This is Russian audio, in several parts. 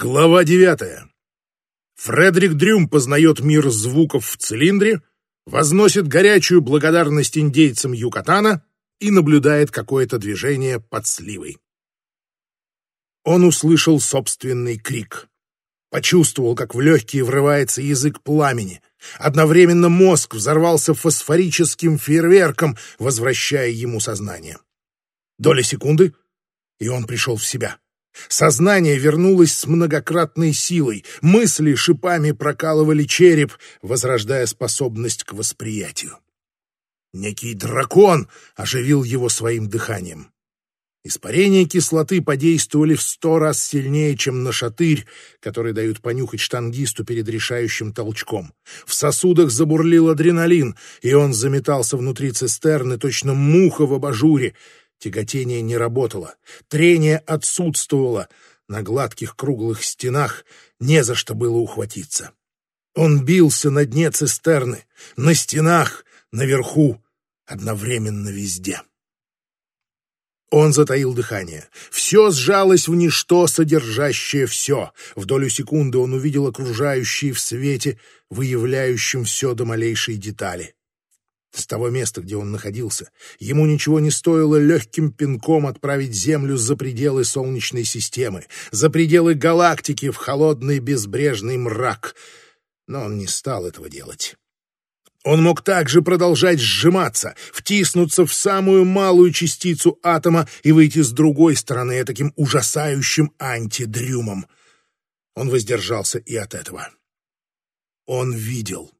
Глава девятая. Фредерик Дрюм познает мир звуков в цилиндре, возносит горячую благодарность индейцам Юкатана и наблюдает какое-то движение под сливой. Он услышал собственный крик. Почувствовал, как в легкие врывается язык пламени. Одновременно мозг взорвался фосфорическим фейерверком, возвращая ему сознание. Доля секунды, и он пришел в себя. Сознание вернулось с многократной силой, мысли шипами прокалывали череп, возрождая способность к восприятию. Некий дракон оживил его своим дыханием. Испарения кислоты подействовали в сто раз сильнее, чем на шатырь, который дают понюхать штангисту перед решающим толчком. В сосудах забурлил адреналин, и он заметался внутри цистерны, точно муха в абажуре, Тяготение не работало, трение отсутствовало, на гладких круглых стенах не за что было ухватиться. Он бился на дне цистерны, на стенах, наверху, одновременно везде. Он затаил дыхание. Все сжалось в ничто, содержащее все. В долю секунды он увидел окружающие в свете, выявляющем все до малейшей детали. С того места, где он находился, ему ничего не стоило легким пинком отправить Землю за пределы Солнечной системы, за пределы галактики в холодный безбрежный мрак. Но он не стал этого делать. Он мог также продолжать сжиматься, втиснуться в самую малую частицу атома и выйти с другой стороны таким ужасающим антидрюмом. Он воздержался и от этого. Он видел.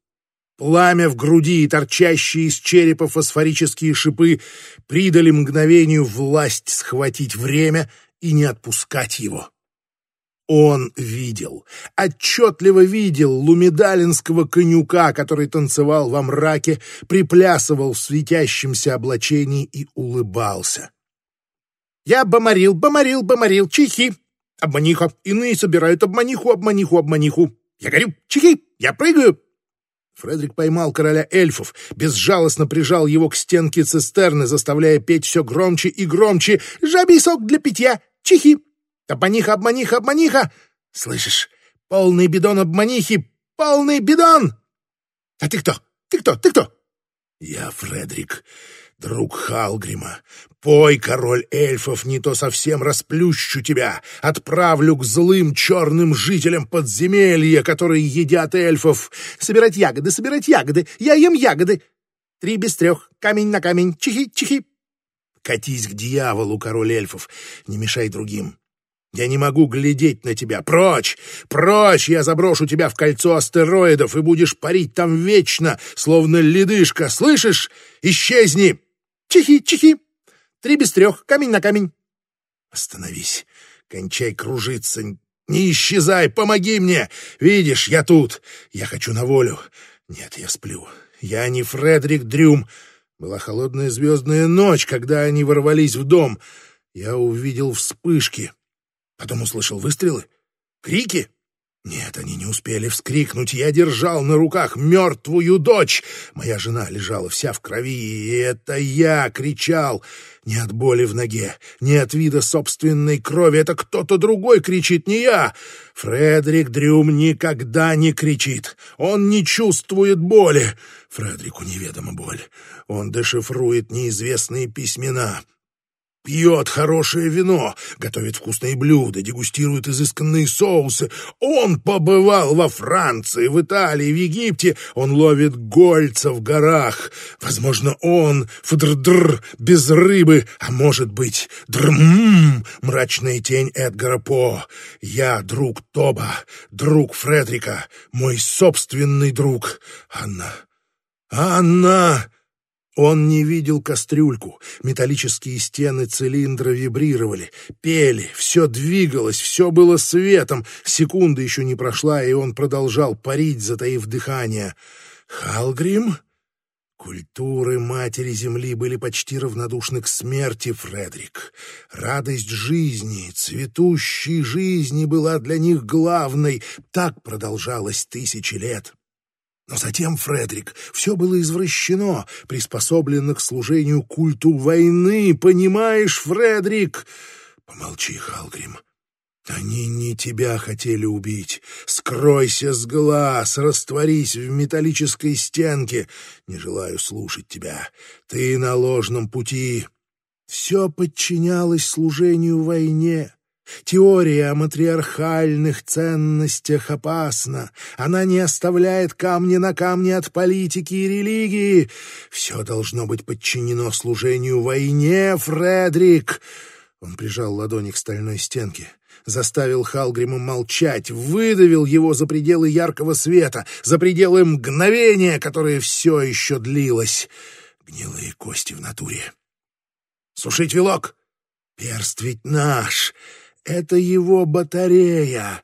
Пламя в груди и торчащие из черепа фосфорические шипы придали мгновению власть схватить время и не отпускать его. Он видел, отчетливо видел лумедалинского конюка, который танцевал во мраке, приплясывал в светящемся облачении и улыбался. «Я бомарил, бомарил, бомарил, чихи! Обманиха! Иные собирают обманиху, обманиху, обманиху! Я горю, чихи! Я прыгаю!» Фредерик поймал короля эльфов, безжалостно прижал его к стенке цистерны, заставляя петь все громче и громче. «Жабий сок для питья! Чихи! Обманиха, обманиха, обманиха! Слышишь? Полный бидон обманихи! Полный бидон!» «А ты кто? Ты кто? Ты кто?» «Я Фредерик друг Халгрима, пой, король эльфов, не то совсем расплющу тебя, отправлю к злым черным жителям подземелья, которые едят эльфов. Собирать ягоды, собирать ягоды, я ем ягоды. Три без трех, камень на камень, чихи, чихи. Катись к дьяволу, король эльфов, не мешай другим. Я не могу глядеть на тебя. Прочь! Прочь! Я заброшу тебя в кольцо астероидов, и будешь парить там вечно, словно ледышка. Слышишь? Исчезни! Чихи, чихи! Три без трех, камень на камень. Остановись, кончай кружиться, не исчезай, помоги мне! Видишь, я тут, я хочу на волю. Нет, я сплю. Я не Фредерик Дрюм. Была холодная звездная ночь, когда они ворвались в дом. Я увидел вспышки. Потом услышал выстрелы, крики. Нет, они не успели вскрикнуть. Я держал на руках мертвую дочь. Моя жена лежала вся в крови, и это я кричал. Не от боли в ноге, не от вида собственной крови. Это кто-то другой кричит, не я. Фредерик Дрюм никогда не кричит. Он не чувствует боли. Фредерику неведома боль. Он дешифрует неизвестные письмена пьет хорошее вино, готовит вкусные блюда, дегустирует изысканные соусы. Он побывал во Франции, в Италии, в Египте. Он ловит гольца в горах. Возможно, он фдр без рыбы, а может быть, дрм мрачная тень Эдгара По. Я друг Тоба, друг Фредрика, мой собственный друг. Анна, Анна! Он не видел кастрюльку. Металлические стены цилиндра вибрировали, пели, все двигалось, все было светом. Секунда еще не прошла, и он продолжал парить, затаив дыхание. «Халгрим?» Культуры матери Земли были почти равнодушны к смерти, Фредерик. Радость жизни, цветущей жизни была для них главной. Так продолжалось тысячи лет. Но затем, Фредерик, все было извращено, приспособлено к служению культу войны. Понимаешь, Фредерик? Помолчи, Халгрим. Они не тебя хотели убить. Скройся с глаз, растворись в металлической стенке. Не желаю слушать тебя. Ты на ложном пути. Все подчинялось служению войне. Теория о матриархальных ценностях опасна. Она не оставляет камни на камне от политики и религии. Все должно быть подчинено служению войне, Фредрик. Он прижал ладони к стальной стенке заставил Халгрима молчать, выдавил его за пределы яркого света, за пределы мгновения, которое все еще длилось. Гнилые кости в натуре. «Сушить вилок! Перст ведь наш! Это его батарея!»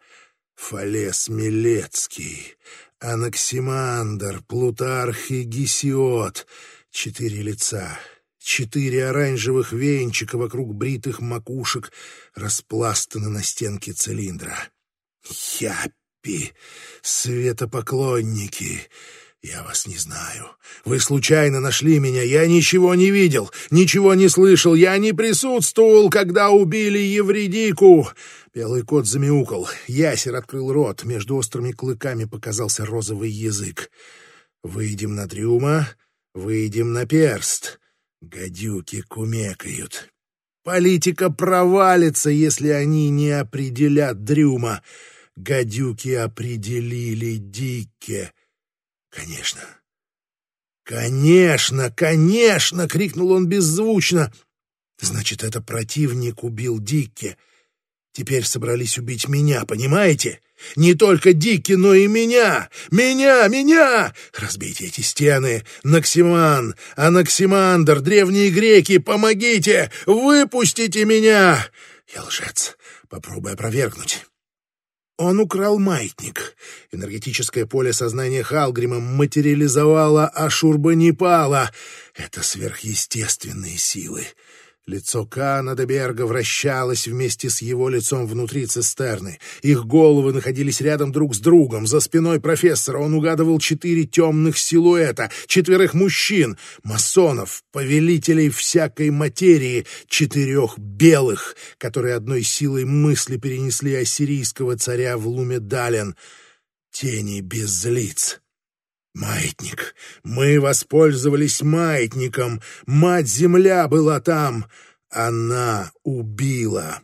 Фалес Милецкий, Анаксимандр, Плутарх и Гесиот. Четыре лица, Четыре оранжевых венчика вокруг бритых макушек распластаны на стенке цилиндра. Яппи, светопоклонники, я вас не знаю. Вы случайно нашли меня, я ничего не видел, ничего не слышал, я не присутствовал, когда убили Евредику. Белый кот замяукал, ясер открыл рот, между острыми клыками показался розовый язык. Выйдем на трюма, выйдем на перст. Гадюки кумекают. Политика провалится, если они не определят Дрюма. Гадюки определили Дикке. Конечно. «Конечно, конечно!» — крикнул он беззвучно. «Значит, это противник убил Дикке. Теперь собрались убить меня, понимаете? Не только Дики, но и меня! Меня! Меня! Разбейте эти стены! Наксиман! Анаксимандр! Древние греки! Помогите! Выпустите меня! Я лжец. Попробуй опровергнуть. Он украл маятник. Энергетическое поле сознания Халгрима материализовало Ашурбанипала. Это сверхъестественные силы. Лицо Кана де Берга вращалось вместе с его лицом внутри цистерны. Их головы находились рядом друг с другом. За спиной профессора он угадывал четыре темных силуэта, четверых мужчин, масонов, повелителей всякой материи, четырех белых, которые одной силой мысли перенесли ассирийского царя в Лумедален. Тени без лиц. Маятник. Мы воспользовались маятником. Мать-Земля была там. Она убила.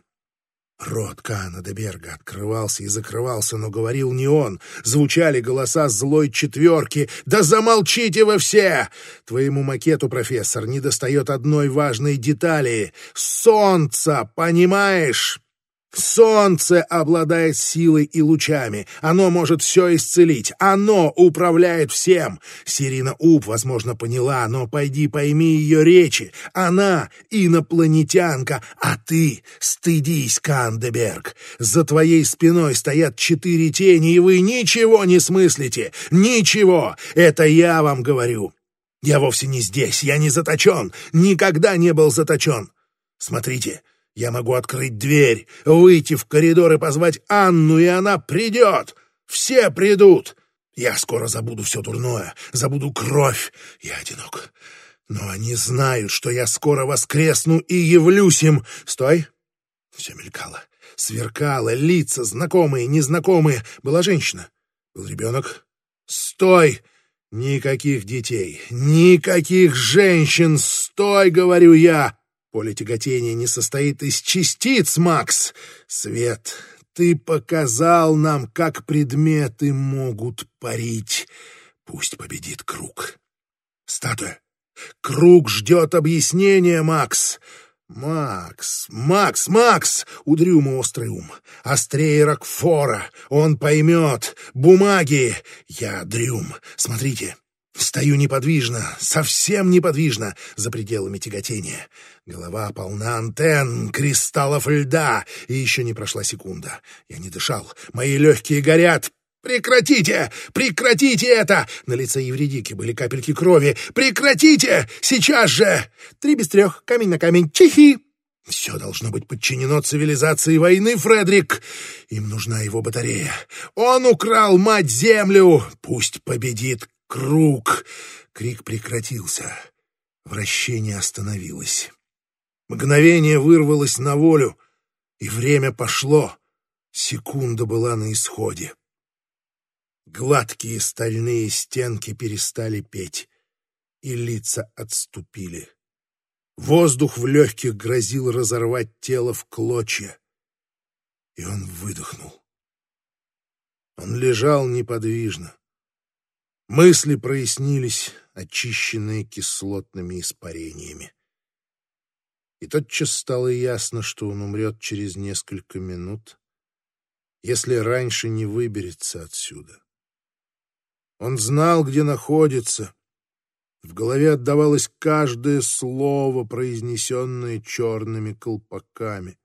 Рот Кана де открывался и закрывался, но говорил не он. Звучали голоса злой четверки. «Да замолчите вы все! Твоему макету, профессор, недостает одной важной детали — солнца, понимаешь?» Солнце обладает силой и лучами. Оно может все исцелить. Оно управляет всем. Сирина Уп, возможно, поняла, но пойди пойми ее речи. Она инопланетянка, а ты стыдись, Кандеберг. За твоей спиной стоят четыре тени, и вы ничего не смыслите. Ничего. Это я вам говорю. Я вовсе не здесь. Я не заточен. Никогда не был заточен. Смотрите, я могу открыть дверь, выйти в коридор и позвать Анну, и она придет. Все придут. Я скоро забуду все дурное, забуду кровь. Я одинок. Но они знают, что я скоро воскресну и явлюсь им. Стой. Все мелькало, сверкало, лица знакомые, незнакомые. Была женщина, был ребенок. Стой! Никаких детей, никаких женщин. Стой, говорю я. Поле тяготения не состоит из частиц, Макс. Свет, ты показал нам, как предметы могут парить. Пусть победит круг. Статуя. Круг ждет объяснения, Макс. Макс, Макс, Макс! У Дрюма острый ум. Острее Рокфора. Он поймет. Бумаги. Я Дрюм. Смотрите. Стою неподвижно, совсем неподвижно, за пределами тяготения. Голова полна антенн, кристаллов льда, и еще не прошла секунда. Я не дышал, мои легкие горят. «Прекратите! Прекратите это!» На лице Евредики были капельки крови. «Прекратите! Сейчас же!» Три без трех, камень на камень, чихи! Все должно быть подчинено цивилизации войны, Фредерик. Им нужна его батарея. Он украл мать-землю. Пусть победит Круг! Крик прекратился. Вращение остановилось. Мгновение вырвалось на волю, и время пошло. Секунда была на исходе. Гладкие стальные стенки перестали петь, и лица отступили. Воздух в легких грозил разорвать тело в клочья, и он выдохнул. Он лежал неподвижно. Мысли прояснились, очищенные кислотными испарениями. И тотчас стало ясно, что он умрет через несколько минут, если раньше не выберется отсюда. Он знал, где находится. В голове отдавалось каждое слово, произнесенное черными колпаками.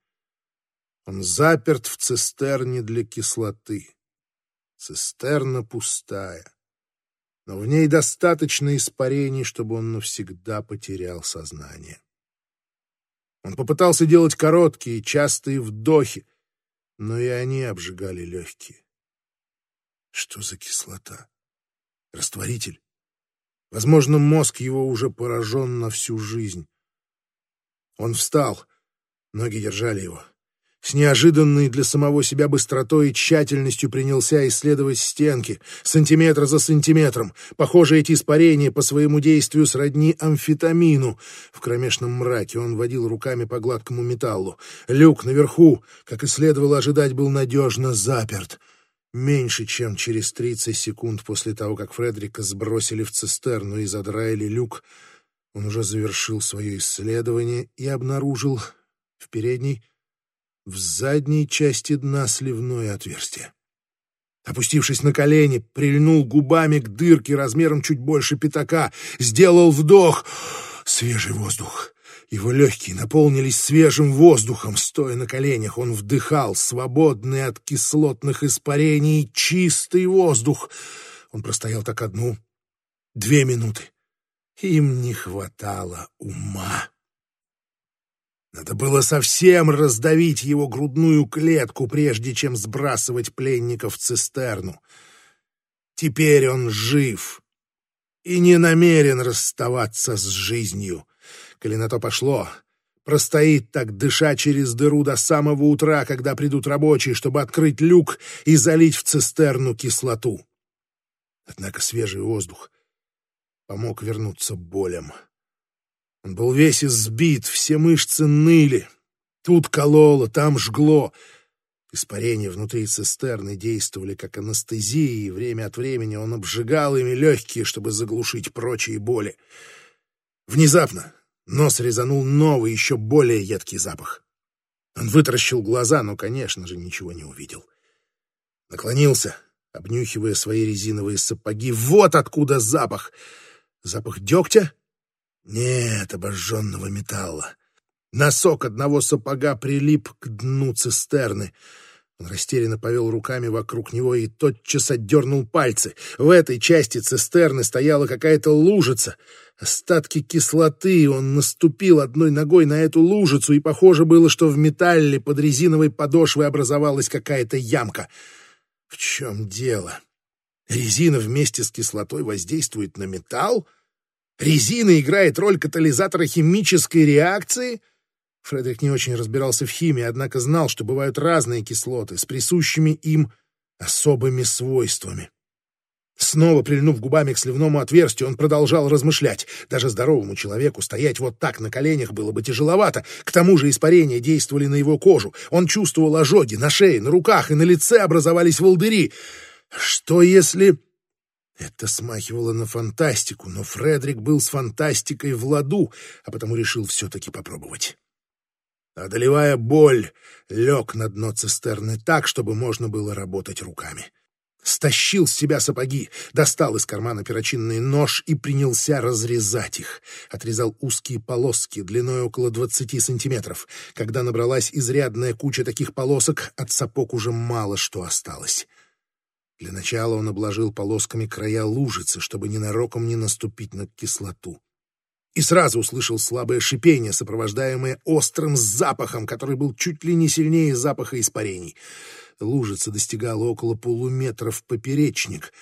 Он заперт в цистерне для кислоты. Цистерна пустая, но в ней достаточно испарений, чтобы он навсегда потерял сознание. Он попытался делать короткие, частые вдохи, но и они обжигали легкие. Что за кислота? Растворитель. Возможно, мозг его уже поражен на всю жизнь. Он встал, ноги держали его. С неожиданной для самого себя быстротой и тщательностью принялся исследовать стенки, сантиметр за сантиметром. Похоже, эти испарения по своему действию сродни амфетамину. В кромешном мраке он водил руками по гладкому металлу. Люк наверху, как и следовало ожидать, был надежно заперт. Меньше чем через 30 секунд после того, как Фредерика сбросили в цистерну и задраили люк, он уже завершил свое исследование и обнаружил в передней, в задней части дна сливное отверстие. Опустившись на колени, прильнул губами к дырке размером чуть больше пятака, сделал вдох. Свежий воздух. Его легкие наполнились свежим воздухом. Стоя на коленях, он вдыхал свободный от кислотных испарений чистый воздух. Он простоял так одну, две минуты. Им не хватало ума. Надо было совсем раздавить его грудную клетку, прежде чем сбрасывать пленников в цистерну. Теперь он жив и не намерен расставаться с жизнью. Коли на то пошло, простоит так, дыша через дыру до самого утра, когда придут рабочие, чтобы открыть люк и залить в цистерну кислоту. Однако свежий воздух помог вернуться болям. Он был весь избит, все мышцы ныли. Тут кололо, там жгло. Испарения внутри цистерны действовали как анестезия, и время от времени он обжигал ими легкие, чтобы заглушить прочие боли. Внезапно Нос резанул новый, еще более едкий запах. Он вытаращил глаза, но, конечно же, ничего не увидел. Наклонился, обнюхивая свои резиновые сапоги. Вот откуда запах! Запах дегтя? Нет, обожженного металла. Носок одного сапога прилип к дну цистерны — он растерянно повел руками вокруг него и тотчас отдернул пальцы. В этой части цистерны стояла какая-то лужица. Остатки кислоты. Он наступил одной ногой на эту лужицу, и похоже было, что в металле под резиновой подошвой образовалась какая-то ямка. В чем дело? Резина вместе с кислотой воздействует на металл? Резина играет роль катализатора химической реакции — Фредерик не очень разбирался в химии, однако знал, что бывают разные кислоты с присущими им особыми свойствами. Снова прильнув губами к сливному отверстию, он продолжал размышлять. Даже здоровому человеку стоять вот так на коленях было бы тяжеловато. К тому же испарения действовали на его кожу. Он чувствовал ожоги на шее, на руках и на лице образовались волдыри. Что если... Это смахивало на фантастику, но Фредерик был с фантастикой в ладу, а потому решил все-таки попробовать. Одолевая боль, лег на дно цистерны так, чтобы можно было работать руками. Стащил с себя сапоги, достал из кармана перочинный нож и принялся разрезать их. Отрезал узкие полоски длиной около двадцати сантиметров. Когда набралась изрядная куча таких полосок, от сапог уже мало что осталось. Для начала он обложил полосками края лужицы, чтобы ненароком не наступить на кислоту и сразу услышал слабое шипение, сопровождаемое острым запахом, который был чуть ли не сильнее запаха испарений. Лужица достигала около полуметра в поперечник.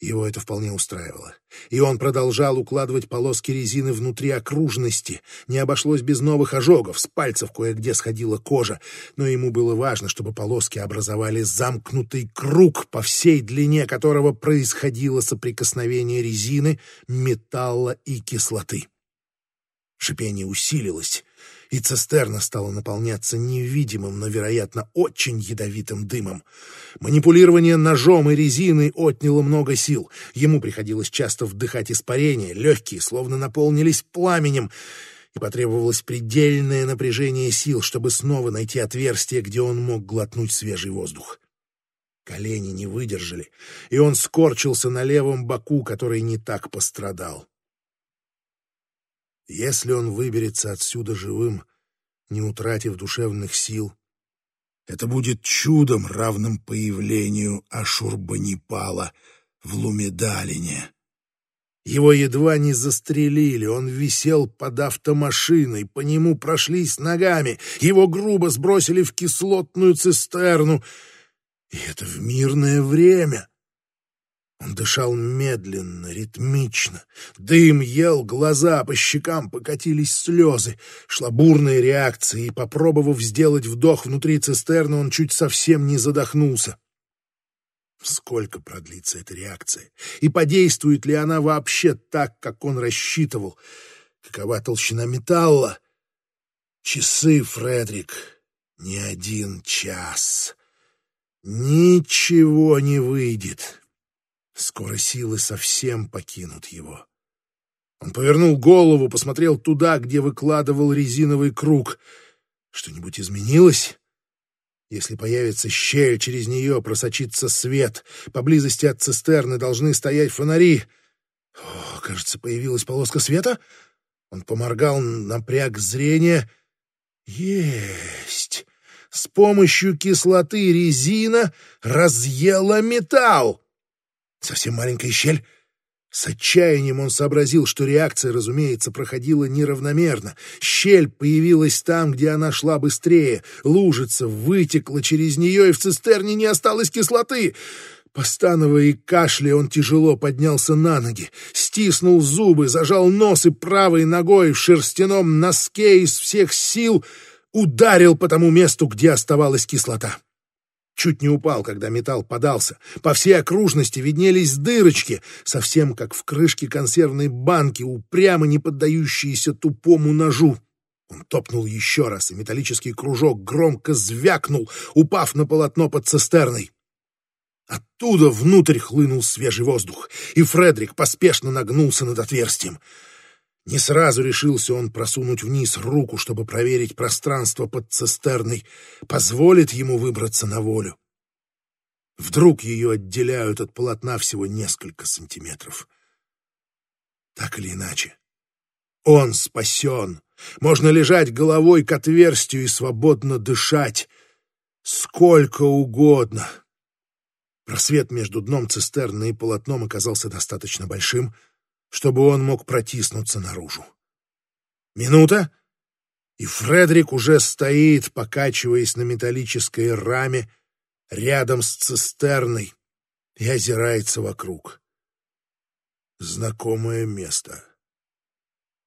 Его это вполне устраивало. И он продолжал укладывать полоски резины внутри окружности. Не обошлось без новых ожогов, с пальцев кое-где сходила кожа. Но ему было важно, чтобы полоски образовали замкнутый круг, по всей длине которого происходило соприкосновение резины, металла и кислоты. Шипение усилилось, и цистерна стала наполняться невидимым, но, вероятно, очень ядовитым дымом. Манипулирование ножом и резиной отняло много сил. Ему приходилось часто вдыхать испарения, легкие словно наполнились пламенем, и потребовалось предельное напряжение сил, чтобы снова найти отверстие, где он мог глотнуть свежий воздух. Колени не выдержали, и он скорчился на левом боку, который не так пострадал. Если он выберется отсюда живым, не утратив душевных сил, это будет чудом, равным появлению Ашурбанипала в Лумедалине. Его едва не застрелили, он висел под автомашиной, по нему прошлись ногами, его грубо сбросили в кислотную цистерну. И это в мирное время. Он дышал медленно, ритмично. Дым ел глаза, по щекам покатились слезы. Шла бурная реакция, и, попробовав сделать вдох внутри цистерны, он чуть совсем не задохнулся. Сколько продлится эта реакция? И подействует ли она вообще так, как он рассчитывал? Какова толщина металла? Часы, Фредрик, не один час. Ничего не выйдет. Скоро силы совсем покинут его. Он повернул голову, посмотрел туда, где выкладывал резиновый круг. Что-нибудь изменилось? Если появится щель, через нее просочится свет. Поблизости от цистерны должны стоять фонари. О, кажется, появилась полоска света. Он поморгал, напряг зрение. Есть! С помощью кислоты резина разъела металл. Совсем маленькая щель. С отчаянием он сообразил, что реакция, разумеется, проходила неравномерно. Щель появилась там, где она шла быстрее. Лужица вытекла через нее, и в цистерне не осталось кислоты. Постановая и кашляя, он тяжело поднялся на ноги, стиснул зубы, зажал нос и правой ногой в шерстяном носке из всех сил ударил по тому месту, где оставалась кислота. Чуть не упал, когда металл подался. По всей окружности виднелись дырочки, совсем как в крышке консервной банки, упрямо не поддающиеся тупому ножу. Он топнул еще раз, и металлический кружок громко звякнул, упав на полотно под цистерной. Оттуда внутрь хлынул свежий воздух, и Фредерик поспешно нагнулся над отверстием. Не сразу решился он просунуть вниз руку, чтобы проверить пространство под цистерной, позволит ему выбраться на волю. Вдруг ее отделяют от полотна всего несколько сантиметров. Так или иначе, он спасен. Можно лежать головой к отверстию и свободно дышать. Сколько угодно. Просвет между дном цистерны и полотном оказался достаточно большим — чтобы он мог протиснуться наружу. Минута, и Фредерик уже стоит, покачиваясь на металлической раме рядом с цистерной и озирается вокруг. Знакомое место.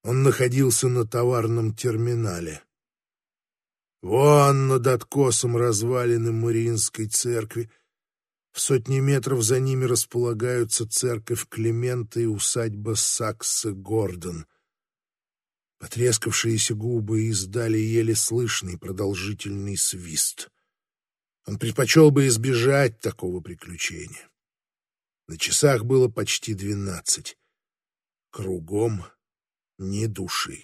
Он находился на товарном терминале. Вон над откосом развалины Мариинской церкви в сотни метров за ними располагаются церковь Климента и усадьба Сакса Гордон. Потрескавшиеся губы издали еле слышный продолжительный свист. Он предпочел бы избежать такого приключения. На часах было почти двенадцать. Кругом ни души.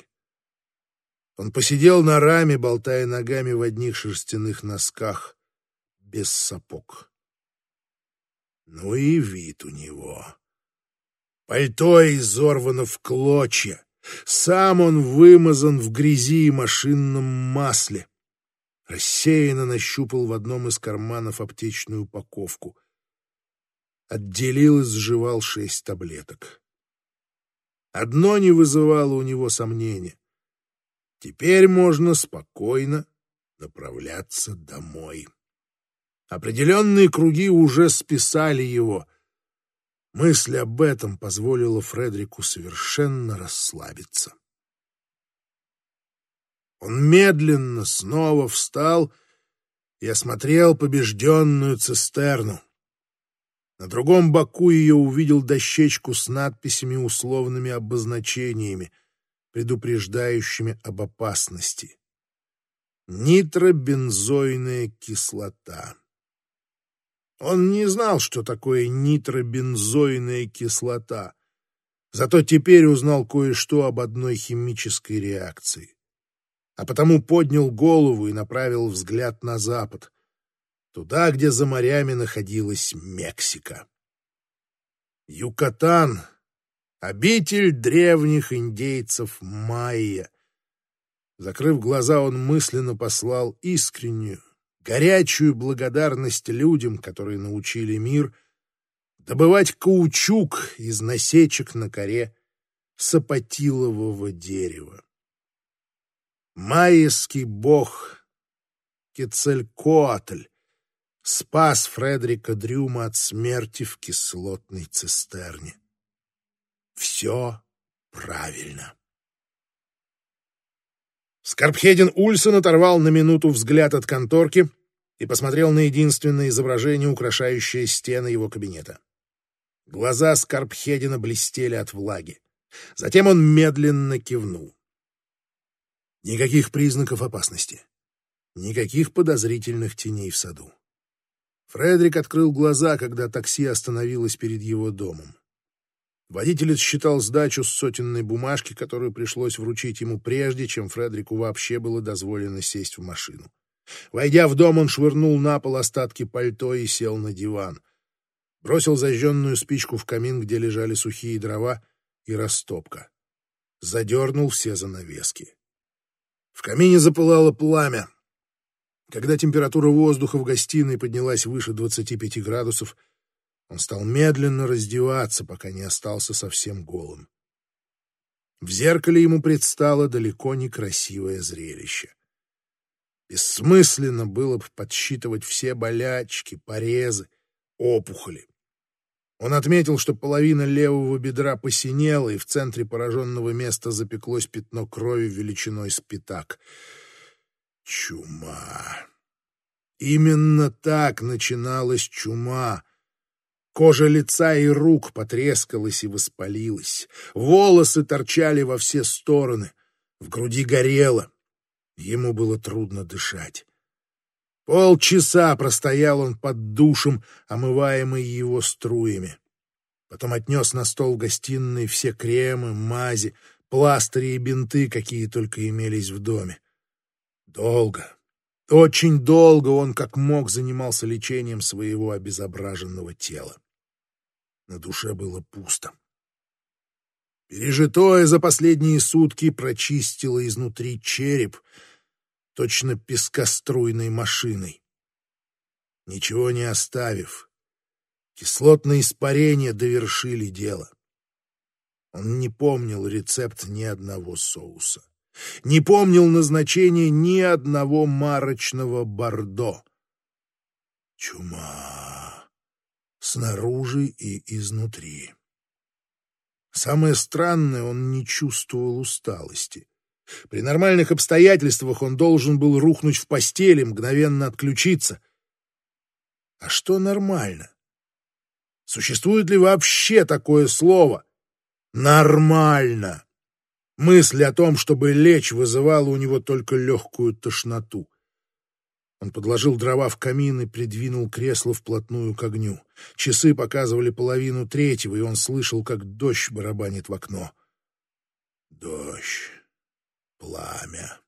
Он посидел на раме, болтая ногами в одних шерстяных носках, без сапог. Ну и вид у него. Пальто изорвано в клочья. Сам он вымазан в грязи и машинном масле. Рассеянно нащупал в одном из карманов аптечную упаковку. Отделил и сживал шесть таблеток. Одно не вызывало у него сомнения. Теперь можно спокойно направляться домой. Определенные круги уже списали его. Мысль об этом позволила Фредерику совершенно расслабиться. Он медленно снова встал и осмотрел побежденную цистерну. На другом боку ее увидел дощечку с надписями условными обозначениями, предупреждающими об опасности. Нитробензойная кислота. Он не знал, что такое нитробензойная кислота, зато теперь узнал кое-что об одной химической реакции. А потому поднял голову и направил взгляд на запад, туда, где за морями находилась Мексика. Юкатан — обитель древних индейцев майя. Закрыв глаза, он мысленно послал искреннюю, горячую благодарность людям, которые научили мир добывать каучук из насечек на коре сапотилового дерева. Майский бог Кецелькоатль спас Фредерика Дрюма от смерти в кислотной цистерне. Все правильно. Скорбхедин Ульсон оторвал на минуту взгляд от конторки и посмотрел на единственное изображение, украшающее стены его кабинета. Глаза Скорбхедина блестели от влаги. Затем он медленно кивнул. Никаких признаков опасности. Никаких подозрительных теней в саду. Фредерик открыл глаза, когда такси остановилось перед его домом. Водитель отсчитал сдачу с сотенной бумажки, которую пришлось вручить ему прежде, чем Фредерику вообще было дозволено сесть в машину. Войдя в дом, он швырнул на пол остатки пальто и сел на диван. Бросил зажженную спичку в камин, где лежали сухие дрова и растопка. Задернул все занавески. В камине запылало пламя. Когда температура воздуха в гостиной поднялась выше 25 градусов, он стал медленно раздеваться, пока не остался совсем голым. В зеркале ему предстало далеко не красивое зрелище. Бессмысленно было бы подсчитывать все болячки, порезы, опухоли. Он отметил, что половина левого бедра посинела, и в центре пораженного места запеклось пятно крови величиной с пятак. Чума. Именно так начиналась чума. Кожа лица и рук потрескалась и воспалилась. Волосы торчали во все стороны. В груди горело. Ему было трудно дышать. Полчаса простоял он под душем, омываемый его струями. Потом отнес на стол гостиной все кремы, мази, пластыри и бинты, какие только имелись в доме. Долго, очень долго он как мог занимался лечением своего обезображенного тела. На душе было пусто. Пережитое за последние сутки прочистило изнутри череп, точно пескоструйной машиной. Ничего не оставив, кислотные испарения довершили дело. Он не помнил рецепт ни одного соуса, не помнил назначения ни одного марочного бордо. Чума снаружи и изнутри. Самое странное, он не чувствовал усталости. При нормальных обстоятельствах он должен был рухнуть в постели, мгновенно отключиться. А что нормально? Существует ли вообще такое слово? Нормально. Мысль о том, чтобы лечь, вызывала у него только легкую тошноту. Он подложил дрова в камин и придвинул кресло вплотную к огню. Часы показывали половину третьего, и он слышал, как дождь барабанит в окно. Дождь пламя.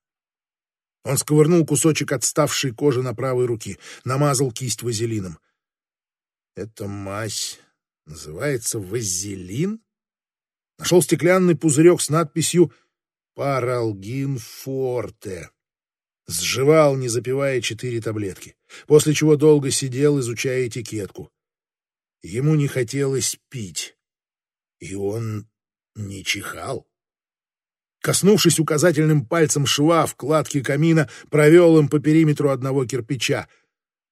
Он сковырнул кусочек отставшей кожи на правой руке, намазал кисть вазелином. Эта мазь называется вазелин? Нашел стеклянный пузырек с надписью «Паралгин Форте». Сживал, не запивая четыре таблетки, после чего долго сидел, изучая этикетку. Ему не хотелось пить, и он не чихал. Коснувшись указательным пальцем шва в кладке камина, провел им по периметру одного кирпича.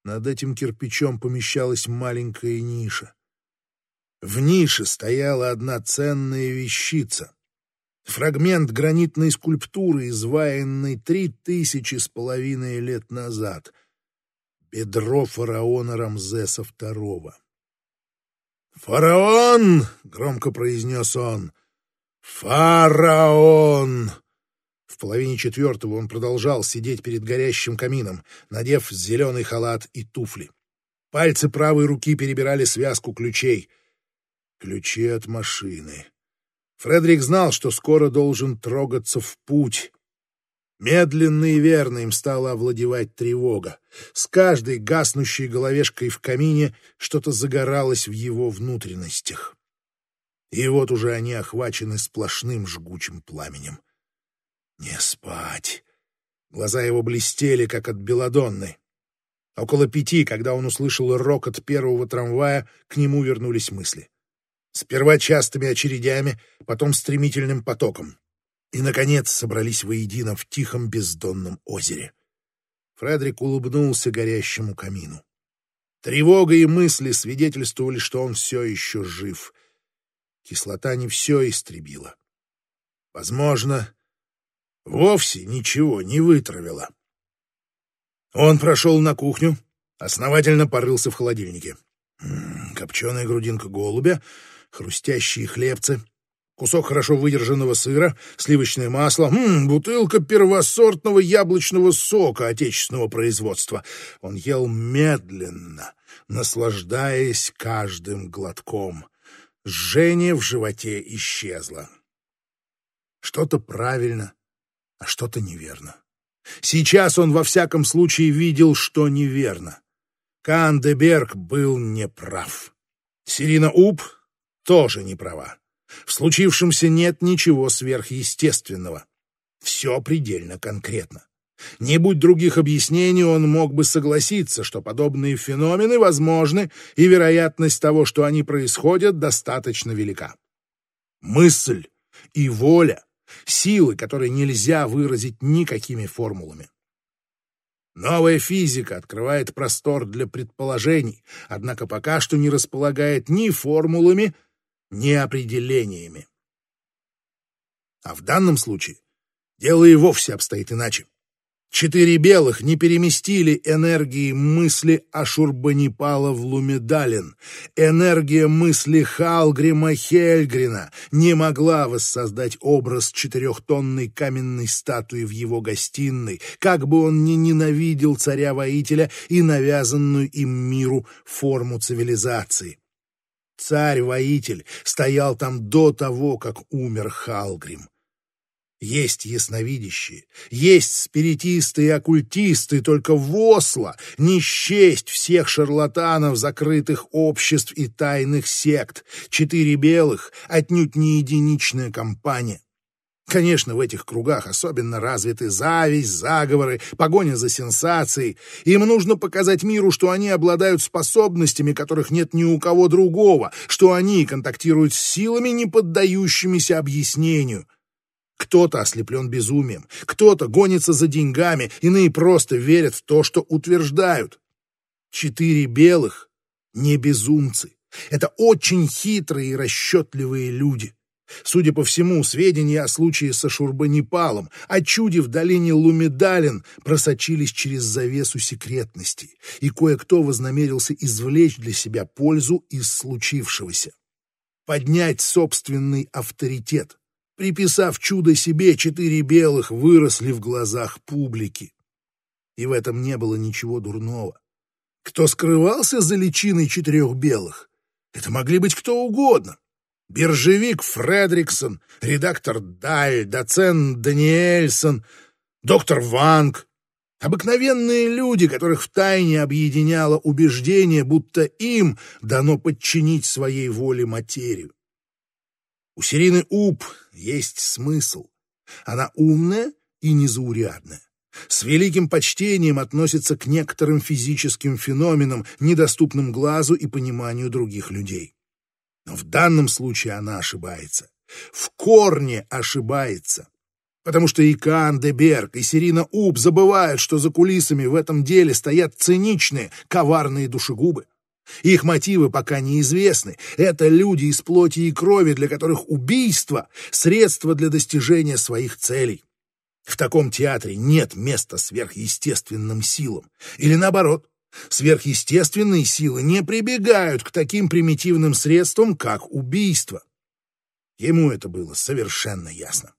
Над этим кирпичом помещалась маленькая ниша. В нише стояла одна ценная вещица. Фрагмент гранитной скульптуры, изваянной три тысячи с половиной лет назад. Бедро фараона Рамзеса II. «Фараон!» — громко произнес он. «Фараон!» В половине четвертого он продолжал сидеть перед горящим камином, надев зеленый халат и туфли. Пальцы правой руки перебирали связку ключей. Ключи от машины. Фредерик знал, что скоро должен трогаться в путь. Медленно и верно им стала овладевать тревога. С каждой гаснущей головешкой в камине что-то загоралось в его внутренностях. И вот уже они охвачены сплошным жгучим пламенем. Не спать. Глаза его блестели, как от белодонны. Около пяти, когда он услышал рокот первого трамвая, к нему вернулись мысли. Сперва частыми очередями, потом стремительным потоком. И, наконец, собрались воедино в тихом бездонном озере. Фредерик улыбнулся горящему камину. Тревога и мысли свидетельствовали, что он все еще жив. Кислота не все истребила. Возможно, вовсе ничего не вытравила. Он прошел на кухню, основательно порылся в холодильнике. Копченая грудинка голубя — хрустящие хлебцы, кусок хорошо выдержанного сыра, сливочное масло, м -м, бутылка первосортного яблочного сока отечественного производства. Он ел медленно, наслаждаясь каждым глотком. Жжение в животе исчезло. Что-то правильно, а что-то неверно. Сейчас он во всяком случае видел, что неверно. Кандеберг был неправ. Сирина Уп тоже не права. В случившемся нет ничего сверхъестественного. Все предельно конкретно. Не будь других объяснений, он мог бы согласиться, что подобные феномены возможны, и вероятность того, что они происходят, достаточно велика. Мысль и воля — силы, которые нельзя выразить никакими формулами. Новая физика открывает простор для предположений, однако пока что не располагает ни формулами, не определениями. А в данном случае дело и вовсе обстоит иначе. Четыре белых не переместили энергии мысли Ашурбанипала в Лумедалин. Энергия мысли Халгрима Хельгрина не могла воссоздать образ четырехтонной каменной статуи в его гостиной, как бы он ни ненавидел царя-воителя и навязанную им миру форму цивилизации. Царь-воитель стоял там до того, как умер Халгрим. Есть ясновидящие, есть спиритисты и оккультисты, только в Осло не счесть всех шарлатанов, закрытых обществ и тайных сект. Четыре белых — отнюдь не единичная компания. Конечно, в этих кругах особенно развиты зависть, заговоры, погоня за сенсацией. Им нужно показать миру, что они обладают способностями, которых нет ни у кого другого, что они контактируют с силами, не поддающимися объяснению. Кто-то ослеплен безумием, кто-то гонится за деньгами, иные просто верят в то, что утверждают. Четыре белых — не безумцы. Это очень хитрые и расчетливые люди. Судя по всему, сведения о случае со Шурбанипалом, о чуде в долине Лумедалин просочились через завесу секретности, и кое-кто вознамерился извлечь для себя пользу из случившегося. Поднять собственный авторитет. Приписав чудо себе, четыре белых выросли в глазах публики. И в этом не было ничего дурного. Кто скрывался за личиной четырех белых? Это могли быть кто угодно. Биржевик Фредриксон, редактор Даль, доцент Даниэльсон, доктор Ванг. Обыкновенные люди, которых втайне объединяло убеждение, будто им дано подчинить своей воле материю. У Сирины Уп есть смысл. Она умная и незаурядная. С великим почтением относится к некоторым физическим феноменам, недоступным глазу и пониманию других людей. Но в данном случае она ошибается. В корне ошибается. Потому что и Кан Деберг, и Сирина Уб забывают, что за кулисами в этом деле стоят циничные, коварные душегубы. Их мотивы пока неизвестны. Это люди из плоти и крови, для которых убийство — средство для достижения своих целей. В таком театре нет места сверхъестественным силам. Или наоборот, сверхъестественные силы не прибегают к таким примитивным средствам, как убийство. Ему это было совершенно ясно.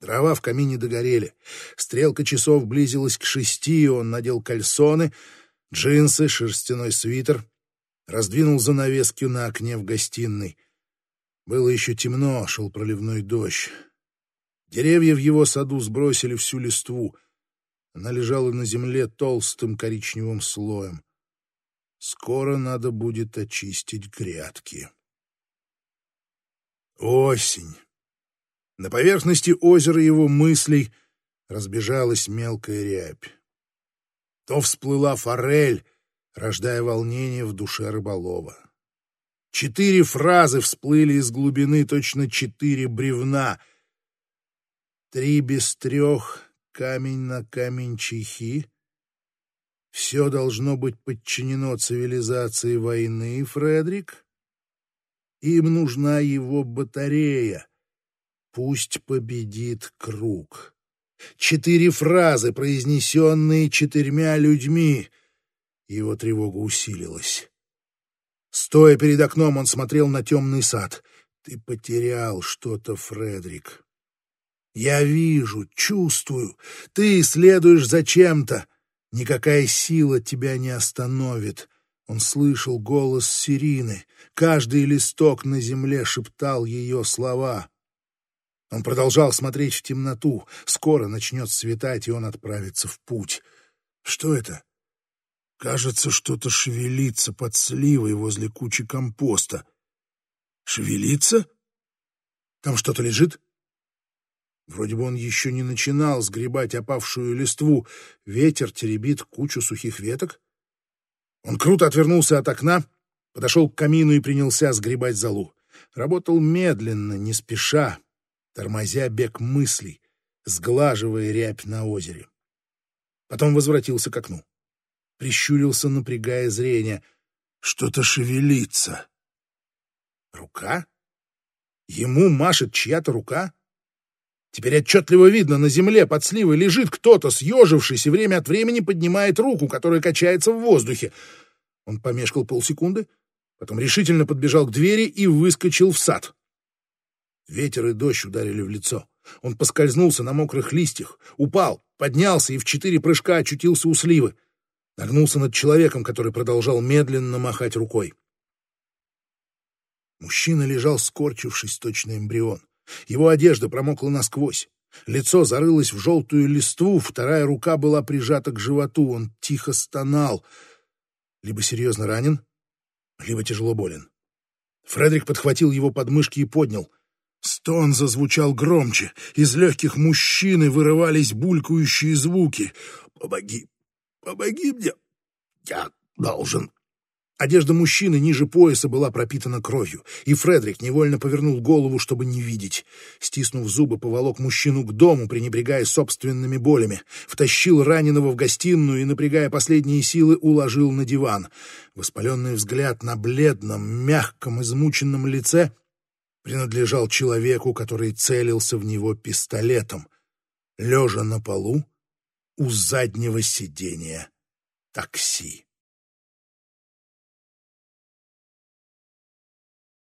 Дрова в камине догорели. Стрелка часов близилась к шести, он надел кальсоны, джинсы, шерстяной свитер, раздвинул занавески на окне в гостиной. Было еще темно, шел проливной дождь. Деревья в его саду сбросили всю листву. Она лежала на земле толстым коричневым слоем. Скоро надо будет очистить грядки. Осень. На поверхности озера его мыслей разбежалась мелкая рябь. То всплыла форель, рождая волнение в душе рыболова. Четыре фразы всплыли из глубины, точно четыре бревна. Три без трех, камень на камень чехи. Все должно быть подчинено цивилизации войны, Фредерик. Им нужна его батарея, Пусть победит круг. Четыре фразы, произнесенные четырьмя людьми. Его тревога усилилась. Стоя перед окном, он смотрел на темный сад. Ты потерял что-то, Фредерик. Я вижу, чувствую. Ты следуешь за чем-то. Никакая сила тебя не остановит. Он слышал голос Сирины. Каждый листок на земле шептал ее слова. Он продолжал смотреть в темноту. Скоро начнет светать, и он отправится в путь. Что это? Кажется, что-то шевелится под сливой возле кучи компоста. Шевелится? Там что-то лежит? Вроде бы он еще не начинал сгребать опавшую листву. Ветер теребит кучу сухих веток. Он круто отвернулся от окна, подошел к камину и принялся сгребать золу. Работал медленно, не спеша, тормозя бег мыслей, сглаживая рябь на озере. Потом возвратился к окну. Прищурился, напрягая зрение. Что-то шевелится. Рука? Ему машет чья-то рука? Теперь отчетливо видно, на земле под сливой лежит кто-то, съежившись, и время от времени поднимает руку, которая качается в воздухе. Он помешкал полсекунды, потом решительно подбежал к двери и выскочил в сад. Ветер и дождь ударили в лицо. Он поскользнулся на мокрых листьях, упал, поднялся и в четыре прыжка очутился у сливы. Нагнулся над человеком, который продолжал медленно махать рукой. Мужчина лежал, скорчившись, точно эмбрион. Его одежда промокла насквозь. Лицо зарылось в желтую листву, вторая рука была прижата к животу. Он тихо стонал. Либо серьезно ранен, либо тяжело болен. Фредерик подхватил его подмышки и поднял. Стон зазвучал громче. Из легких мужчины вырывались булькающие звуки. «Помоги! Помоги мне! Я должен!» Одежда мужчины ниже пояса была пропитана кровью, и Фредерик невольно повернул голову, чтобы не видеть. Стиснув зубы, поволок мужчину к дому, пренебрегая собственными болями. Втащил раненого в гостиную и, напрягая последние силы, уложил на диван. Воспаленный взгляд на бледном, мягком, измученном лице принадлежал человеку, который целился в него пистолетом, лежа на полу у заднего сидения такси.